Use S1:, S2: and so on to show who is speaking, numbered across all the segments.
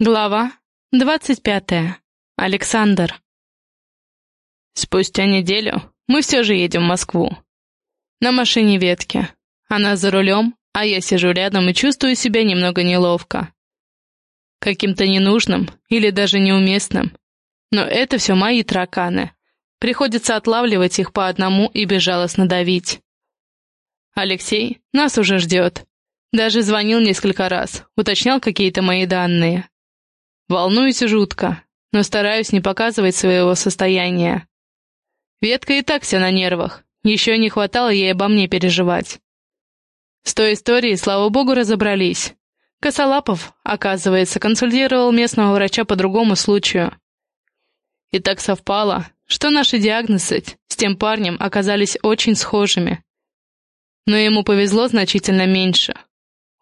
S1: Глава двадцать пятая. Александр. Спустя неделю мы все же едем в Москву. На машине ветки. Она за рулем, а я сижу рядом и чувствую себя немного неловко. Каким-то ненужным или даже неуместным. Но это все мои тараканы. Приходится отлавливать их по одному и безжалостно давить. Алексей нас уже ждет. Даже звонил несколько раз, уточнял какие-то мои данные. Волнуюсь жутко, но стараюсь не показывать своего состояния. Ветка и так вся на нервах, еще не хватало ей обо мне переживать. С той историей, слава богу, разобрались. Косолапов, оказывается, консультировал местного врача по другому случаю. И так совпало, что наши диагнозы с тем парнем оказались очень схожими. Но ему повезло значительно меньше.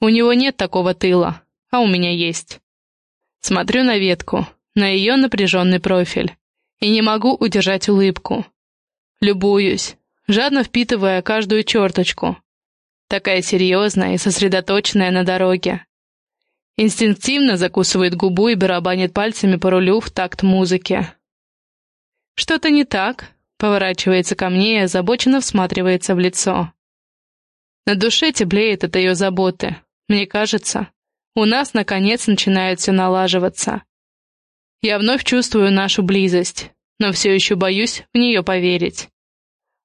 S1: У него нет такого тыла, а у меня есть. Смотрю на ветку, на ее напряженный профиль, и не могу удержать улыбку. Любуюсь, жадно впитывая каждую черточку. Такая серьезная и сосредоточенная на дороге. Инстинктивно закусывает губу и барабанит пальцами по рулю в такт музыки. «Что-то не так?» — поворачивается ко мне и озабоченно всматривается в лицо. На душе теплеет от ее заботы. Мне кажется, у нас, наконец, начинает все налаживаться. Я вновь чувствую нашу близость, но все еще боюсь в нее поверить.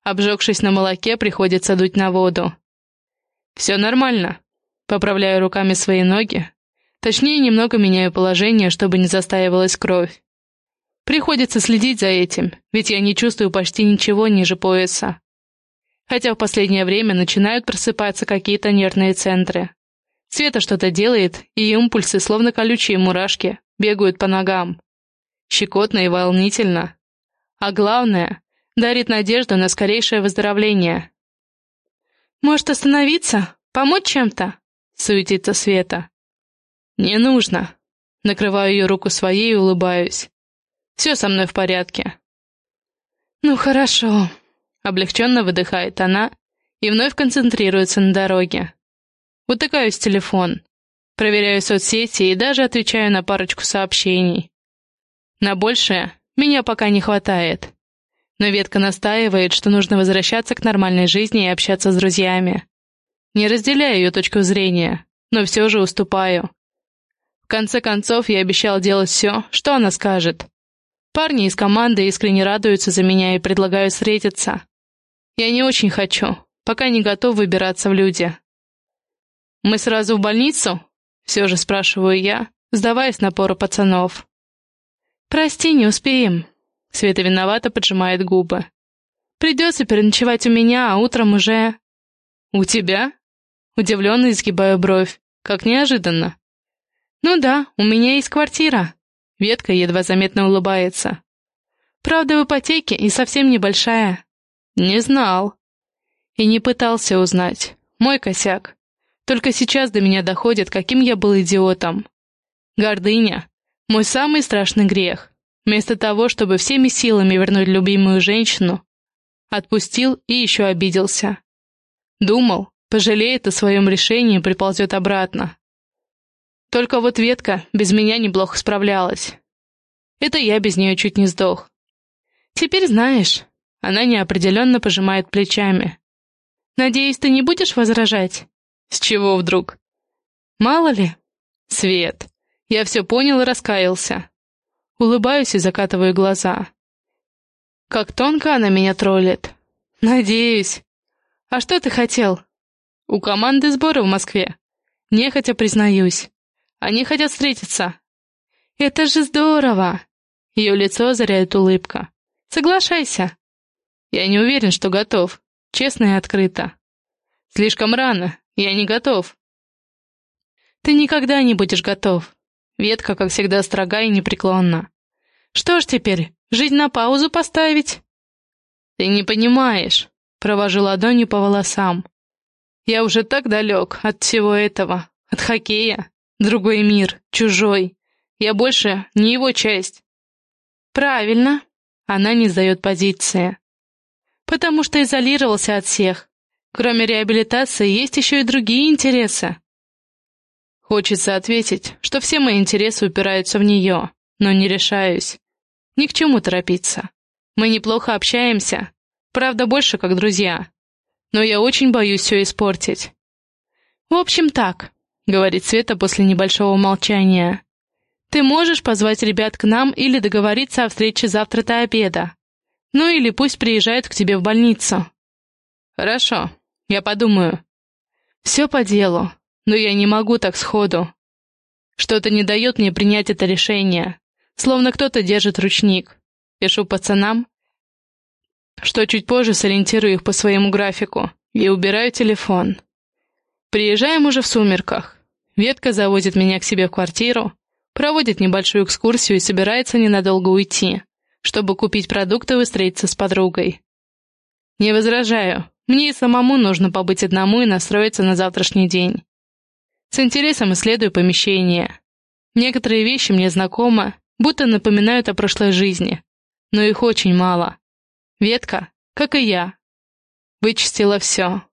S1: Обжегшись на молоке, приходится дуть на воду. Все нормально. Поправляю руками свои ноги. Точнее, немного меняю положение, чтобы не застаивалась кровь. Приходится следить за этим, ведь я не чувствую почти ничего ниже пояса. Хотя в последнее время начинают просыпаться какие-то нервные центры. Света что-то делает, и импульсы, словно колючие мурашки, бегают по ногам. Щекотно и волнительно. А главное, дарит надежду на скорейшее выздоровление. «Может, остановиться? Помочь чем-то?» — суетится Света. «Не нужно». Накрываю ее руку своей и улыбаюсь. «Все со мной в порядке». «Ну хорошо», — облегченно выдыхает она и вновь концентрируется на дороге. Утыкаюсь в телефон. Проверяю соцсети и даже отвечаю на парочку сообщений. На большее меня пока не хватает. Но ветка настаивает, что нужно возвращаться к нормальной жизни и общаться с друзьями. Не разделяю ее точку зрения, но все же уступаю. В конце концов, я обещал делать все, что она скажет. Парни из команды искренне радуются за меня и предлагают встретиться. Я не очень хочу, пока не готов выбираться в люди. «Мы сразу в больницу?» — все же спрашиваю я, сдаваясь напору пацанов. «Прости, не успеем». Света виновато поджимает губы. «Придется переночевать у меня, а утром уже...» «У тебя?» Удивленно изгибаю бровь. Как неожиданно. «Ну да, у меня есть квартира». Ветка едва заметно улыбается. «Правда, в ипотеке и совсем небольшая». «Не знал». И не пытался узнать. Мой косяк. Только сейчас до меня доходит, каким я был идиотом. Гордыня — мой самый страшный грех. Вместо того, чтобы всеми силами вернуть любимую женщину, отпустил и еще обиделся. Думал, пожалеет о своем решении и приползет обратно. Только вот ветка без меня неплохо справлялась. Это я без нее чуть не сдох. Теперь знаешь, она неопределенно пожимает плечами. Надеюсь, ты не будешь возражать? С чего вдруг? Мало ли. Свет. Я все понял и раскаялся. Улыбаюсь и закатываю глаза. Как тонко она меня троллит. Надеюсь. А что ты хотел? У команды сборы в Москве. Нехотя признаюсь. Они хотят встретиться. Это же здорово. Ее лицо озаряет улыбка. Соглашайся. Я не уверен, что готов. Честно и открыто. Слишком рано. Я не готов. Ты никогда не будешь готов. Ветка, как всегда, строга и непреклонна. Что ж теперь, жизнь на паузу поставить? Ты не понимаешь. Провожу ладонью по волосам. Я уже так далек от всего этого, от хоккея. Другой мир, чужой. Я больше не его часть. Правильно. Она не сдает позиции. Потому что изолировался от всех, Кроме реабилитации, есть еще и другие интересы. Хочется ответить, что все мои интересы упираются в нее, но не решаюсь. Ни к чему торопиться. Мы неплохо общаемся, правда, больше как друзья. Но я очень боюсь все испортить. «В общем, так», — говорит Света после небольшого молчания. «Ты можешь позвать ребят к нам или договориться о встрече завтра до обеда. Ну или пусть приезжают к тебе в больницу». «Хорошо, я подумаю». «Все по делу, но я не могу так сходу. Что-то не дает мне принять это решение, словно кто-то держит ручник. Пишу пацанам, что чуть позже сориентирую их по своему графику, и убираю телефон. Приезжаем уже в сумерках. Ветка завозит меня к себе в квартиру, проводит небольшую экскурсию и собирается ненадолго уйти, чтобы купить продукты и встретиться с подругой. Не возражаю, мне и самому нужно побыть одному и настроиться на завтрашний день. С интересом исследую помещение. Некоторые вещи мне знакомы, будто напоминают о прошлой жизни, но их очень мало. Ветка, как и я, вычистила все.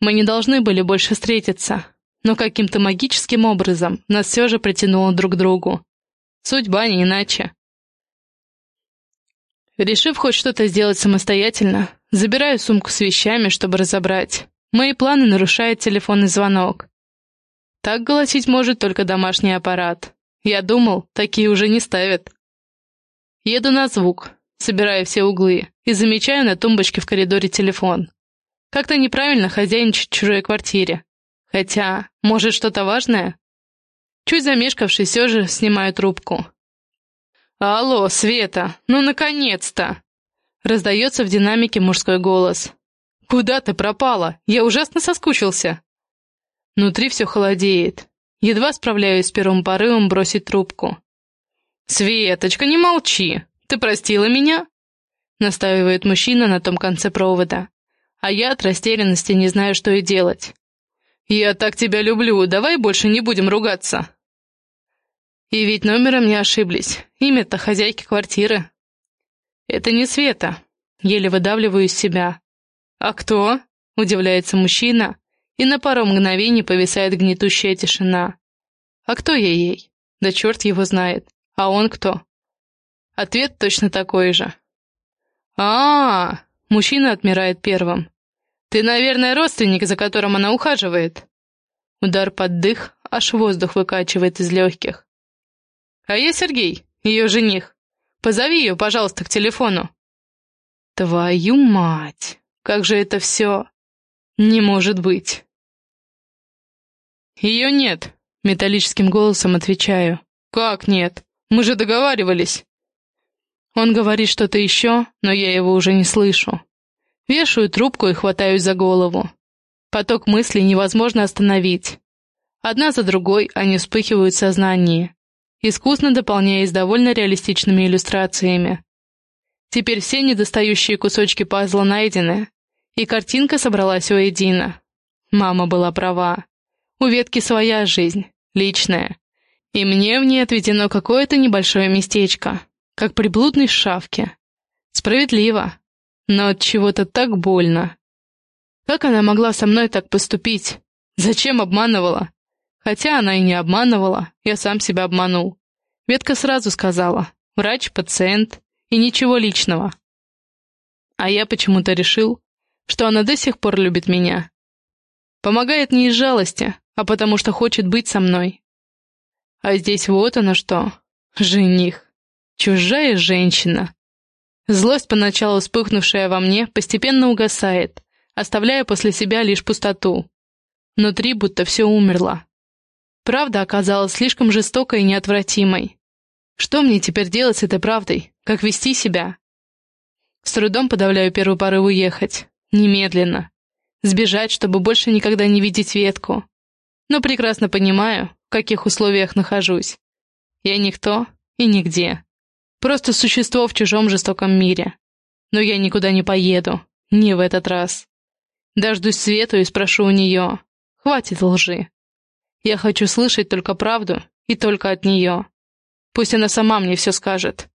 S1: Мы не должны были больше встретиться, но каким-то магическим образом нас все же притянуло друг к другу. Судьба не иначе. Решив хоть что-то сделать самостоятельно, забираю сумку с вещами, чтобы разобрать. Мои планы нарушает телефонный звонок. Так голосить может только домашний аппарат. Я думал, такие уже не ставят. Еду на звук, собираю все углы и замечаю на тумбочке в коридоре телефон. Как-то неправильно хозяйничать в чужой квартире. Хотя, может, что-то важное? Чуть замешкавшись, все же снимаю трубку. «Алло, Света, ну наконец-то!» Раздается в динамике мужской голос. «Куда ты пропала? Я ужасно соскучился!» Внутри все холодеет. Едва справляюсь с первым порывом бросить трубку. «Светочка, не молчи! Ты простила меня?» Настаивает мужчина на том конце провода. А я от растерянности не знаю, что и делать. «Я так тебя люблю, давай больше не будем ругаться!» И ведь номером не ошиблись. Имя-то хозяйки квартиры. Это не Света. Еле выдавливаю из себя. «А кто?» — удивляется мужчина, и на пару мгновений повисает гнетущая тишина. А кто я ей? Да черт его знает. А он кто? Ответ точно такой же. а, -а, -а Мужчина отмирает первым. «Ты, наверное, родственник, за которым она ухаживает?» Удар под дых, аж воздух выкачивает из легких. «А я Сергей, ее жених. Позови ее, пожалуйста, к телефону». «Твою мать! Как же это все...» «Не может быть!» «Ее нет», — металлическим голосом отвечаю. «Как нет? Мы же договаривались». Он говорит что-то еще, но я его уже не слышу. Вешаю трубку и хватаюсь за голову. Поток мыслей невозможно остановить. Одна за другой они вспыхивают в сознании, искусно дополняясь довольно реалистичными иллюстрациями. Теперь все недостающие кусочки пазла найдены, и картинка собралась воедино. Мама была права. У ветки своя жизнь, личная. И мне в ней отведено какое-то небольшое местечко, как приблудной шавке. Справедливо, но от чего-то так больно. Как она могла со мной так поступить? Зачем обманывала? Хотя она и не обманывала, я сам себя обманул. Ветка сразу сказала, врач, пациент и ничего личного. А я почему-то решил, что она до сих пор любит меня. Помогает не из жалости, а потому что хочет быть со мной. А здесь вот оно что. Жених. Чужая женщина. Злость, поначалу вспыхнувшая во мне, постепенно угасает, оставляя после себя лишь пустоту. Внутри будто все умерло. Правда оказалась слишком жестокой и неотвратимой. Что мне теперь делать с этой правдой? Как вести себя? С трудом подавляю первый порыв уехать. Немедленно. Сбежать, чтобы больше никогда не видеть ветку. Но прекрасно понимаю, в каких условиях нахожусь. Я никто и нигде. Просто существо в чужом жестоком мире. Но я никуда не поеду. Не в этот раз. Дождусь Свету и спрошу у нее. Хватит лжи. Я хочу слышать только правду и только от нее. Пусть она сама мне все скажет.